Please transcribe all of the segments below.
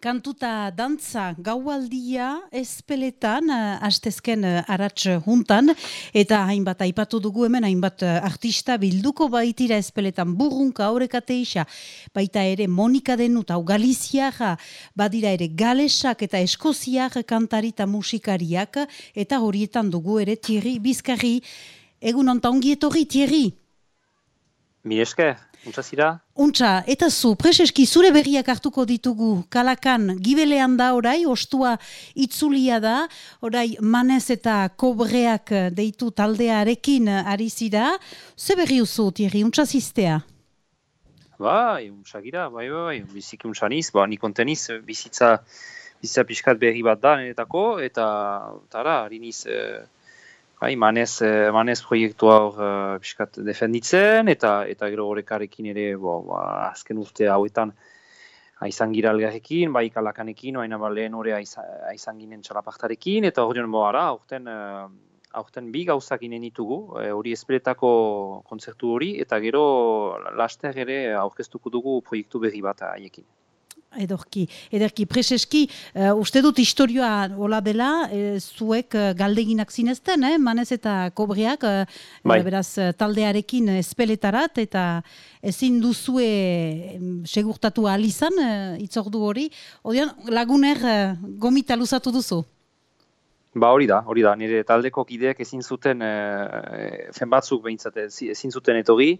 kantuta dantza gaualdia espeletan uh, astezken uh, arats juntan. Eta hainbat aipatu dugu hemen hainbat uh, artista bilduko baitira espeletan burrunka aurrekate isa baita ere Monika Denut hau Galiziaga badira ere Galesak eta Eskoziak kantarita musikariak. Eta horietan dugu ere Thierry Bizkarri. Egun onta ongi etorri Thierry. Mi esker Untsa zira? Untsa, eta zu, preseski zure berriak hartuko ditugu kalakan gibelean da orai, ostua itzulia da, orai manez eta kobreak deitu taldearekin ari zira. Ze berri uzu, Thierry, untsa ziztea? Bai, untsa gira, bai, bai, bai, biziki untsa niz, ba, teniz, bizitza, bizitza pixkat berri bat da, netako, eta, tara, ari niz, eh, Bai, manez, eh, manez proiektua hor uh, defenditzen, eta eta gero horrekarekin ere, bo, ba, azken urte hauetan, aizan gira algarrekin, bai kalakanekin, oaina ba, lehen hori aizan ginen txalapaktarekin, eta hori bo ara, aurten, uh, aurten bi gauzak inen ditugu, hori espeletako kontzertu hori, eta gero laster ere aurkeztuko dugu proiektu berri bat haiekin. Edorki, ederki, preseski, uh, uste dut historioa hola dela, e, zuek uh, galdeginak zinezten, eh? manez eta kobreak, uh, beraz taldearekin espeletarat, eta ezin duzue segurtatu alizan, uh, itzordu hori, Odian, laguner uh, gomita luzatu duzu? Ba hori da, hori da, nire taldeko kideak ezin zuten, uh, fen batzuk behintzat ezin zuten etogi,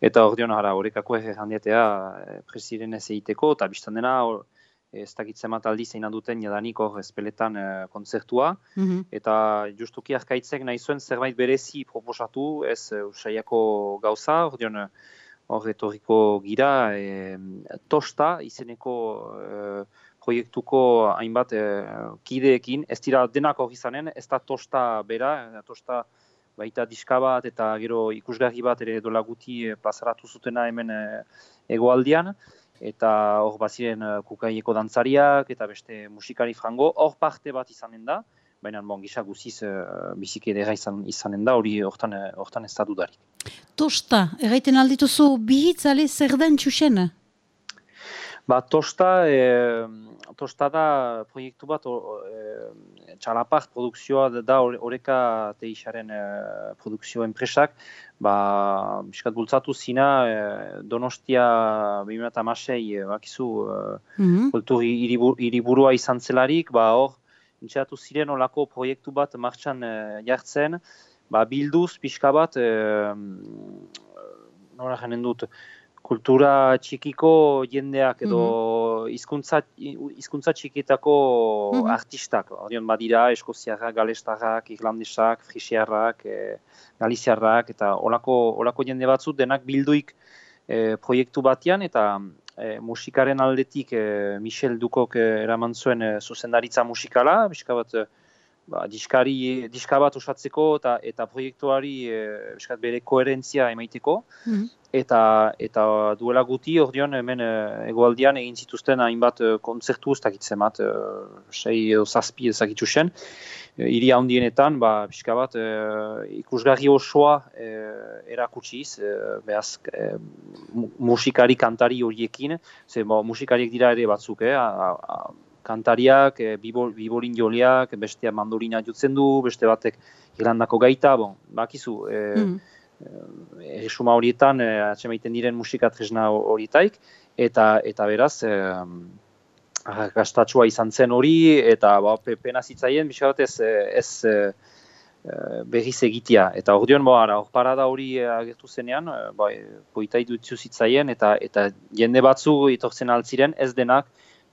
Eta hor dion, hara, horrekako egin diatea eh, presiren ez egiteko, eta biztan dena, ez dakitzen bat aldi zein duten jadanik hor espeletan e, kontzertua. Mhm. Eta justuki arkaitzek nahi zuen zerbait berezi proposatu, ez eh, usaiako gauza, hor dion, hor etorriko gira, tosta izeneko proiektuko hainbat kideekin, ez dira denak hori izanen, ez da tosta bera, tosta baita diska bat eta gero ikusgarri bat ere dola guti e, plazaratu zutena hemen e, egoaldian eta hor baziren e, kukaieko dantzariak eta beste musikari frango hor parte bat izanen da baina bon, gisa guziz e, biziki edera izan, izanen da hori hortan, hortan ez da dudarik. Tosta, erraiten aldituzu bihitzale zer den txusen? Ba, tosta, e, tosta da proiektu bat, e, txalapart produkzioa da oreka teixaren e, produkzio enpresak, ba, biskat bultzatu zina, e, Donostia 2008 e, bakizu, e, mm -hmm. iriburua izan zelarik, ba, hor, intxeratu ziren olako proiektu bat martxan e, jartzen, ba, bilduz, pixka bat, e, nora jenen dut, kultura txikiko jendeak edo mhm. hizkuntza mm hizkuntza txikitako mm artistak, odion badira eskoziarrak, galestarrak, irlandesak, frisiarrak, e, galiziarrak eta olako olako jende batzu denak bilduik e, proiektu batean eta e, musikaren aldetik e, Michel Dukok e, eraman zuen e, zuzendaritza musikala, bizka bat ba, diskari, diska bat osatzeko eta eta proiektuari e, bere koherentzia emaiteko. Mhm. Eta, eta duela guti hor dion hemen e, egoaldian egin zituzten hainbat e, kontzertu ez dakitzen bat, e, sei edo zazpi ezakitzu zen. E, iri handienetan, ba, pixka bat, e, ikusgarri osoa e, erakutsiz, e, behaz, e, musikari kantari horiekin, ze bo, musikariek dira ere batzuk, eh, kantariak, e, bibolin joliak, bestea mandolina jutzen du, beste batek irlandako gaita, bon, bakizu, e, mm. e, horietan, e, atxemaiten diren musika tresna horietaik, eta, eta beraz, e, gastatxua izan zen hori, eta ba, pena zitzaien, bisa bat ez, ez e, berriz egitea. Eta hor dion, hor parada hori agertu zenean, ba, dutzu zitzaien, eta, eta jende batzu itortzen altziren, ez denak,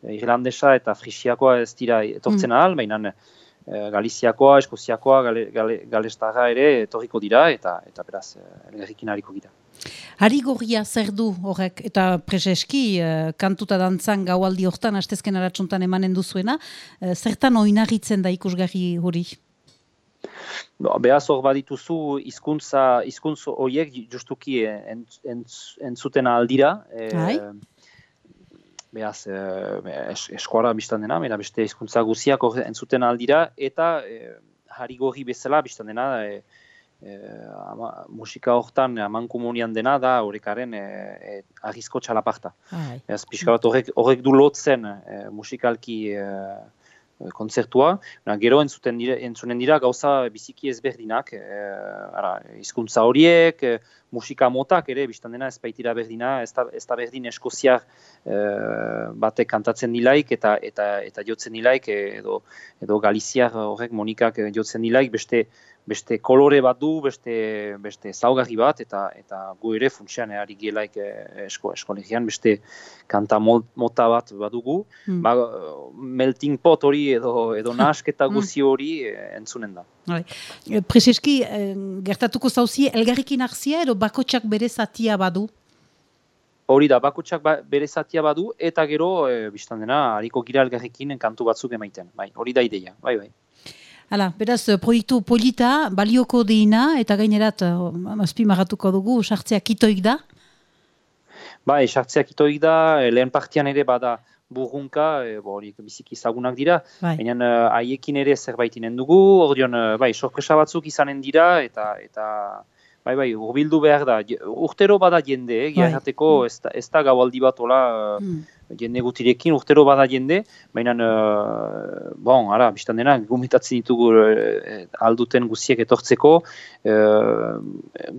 Irlandesa eta Frisiakoa ez dira etortzen mm. ahal, baina e, Galiziakoa, Eskoziakoa, gale, gale, ere etorriko dira eta eta beraz eh, elgerrikin hariko gira. Hari gorria zer du horrek eta preseski uh, kantuta dantzan gaualdi hortan astezken aratsuntan emanen duzuena, uh, zertan oinarritzen da ikusgarri hori? No, behaz hor badituzu hizkuntza hizkuntz horiek justuki entzuten aldira. Bai behaz e, eskuara biztan dena, mera beste hizkuntza guziak entzuten aldira, eta e, harri gorri bezala biztan dena, e, ama, musika hortan aman komunian dena da horrekaren e, e, ahizko txalaparta. Ez, pixka bat horrek, horrek du lotzen e, musikalki e, konzertua, gero entzuten dira, entzunen dira gauza biziki ezberdinak, e, ara, izkuntza horiek, e, musika motak ere, biztan dena ez baitira berdina, ez da, ez da berdin eskoziar e, batek kantatzen nilaik eta eta eta jotzen nilaik, edo, edo galiziar horrek monikak jotzen nilaik, beste beste kolore bat du, beste beste zaugarri bat eta eta gu ere funtsian ari gelaik eh, esko eskolegian beste kanta mota bat badugu. Hmm. Ba, melting pot hori edo edo nasketa hmm. guzi hori eh, entzunen da. Bai. Eh, Prezeski gertatuko zauzi elgarrikin hartzia edo bakotsak bere zatia badu? Hori da, bakotsak ba, bere zatia badu eta gero e, biztan dena hariko gira elgarrikin kantu batzuk emaiten. Bai, hori da ideia. Bai, bai. Hala, beraz, eh, proiektu polita, balioko deina, eta gainerat, eh, azpi maratuko dugu, sartzea kitoik da? Bai, sartzea kitoik da, eh, lehen partian ere bada burrunka, e, hori biziki zagunak dira, bai. baina haiekin ere zerbait inen dugu, ordeon, bai, sorpresa batzuk izanen dira, eta, eta bai, bai, urbildu behar da, urtero bada jende, eh, bai. ez, da, ez da gaualdi bat ola, hmm jende gutirekin urtero bada jende, baina, uh, bon, ara, biztan dena, gumitatzen ditugu uh, alduten guziek etortzeko, uh,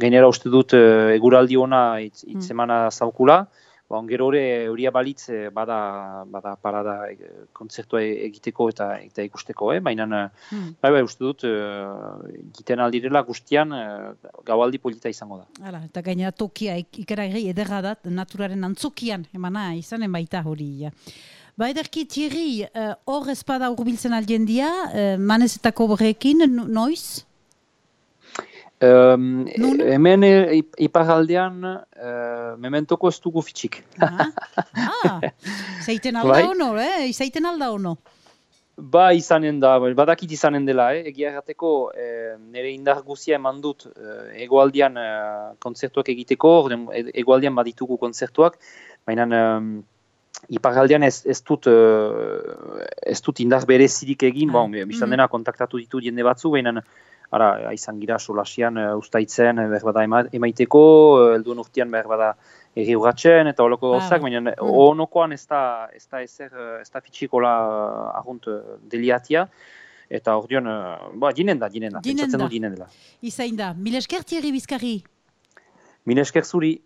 gainera uste dut uh, eguraldi ona itzemana mm. zaukula, Bon, gero hori balitz eh, bada, bada parada e, kontzertua egiteko eta eta ikusteko, eh? baina hmm. bai, bai, uste dut egiten aldirela guztian gaualdi polita izango da. Hala, eta gainera tokia ikera ederra da, naturaren antzokian, emana izanen baita hori. Ja. Ba ederki Thierry, hor uh, ezpada urbiltzen aldien dia, uh, manezetako borrekin, noiz? Um, hemen e, iparaldean uh, mementoko ez dugu fitxik. ah, ah. Zaiten alda bai. ono, eh? Zaiten alda ono. Ba, izanen da, bai, badakit izanen dela, eh? egia errateko eh, nire indar guzia eman dut eh, egoaldian eh, konzertuak egiteko, egoaldian baditugu konzertuak, baina eh, iparaldean ez, ez, dut, uh, ez dut indar berezirik egin, ah. bon, biztan mm. dena kontaktatu ditu jende batzu, baina ara, izan gira solasian uh, ustaitzen uh, behar bada emaiteko, uh, elduen urtean behar bada egi urratzen, eta holoko gauzak, baina mm. ez da, ez da ezer, ez da fitxikola ahunt deliatia, eta hor dion, ba, jinen da, jinen da, pentsatzen du jinen dela. Izain da, milesker Thierry Bizkarri? Zuri.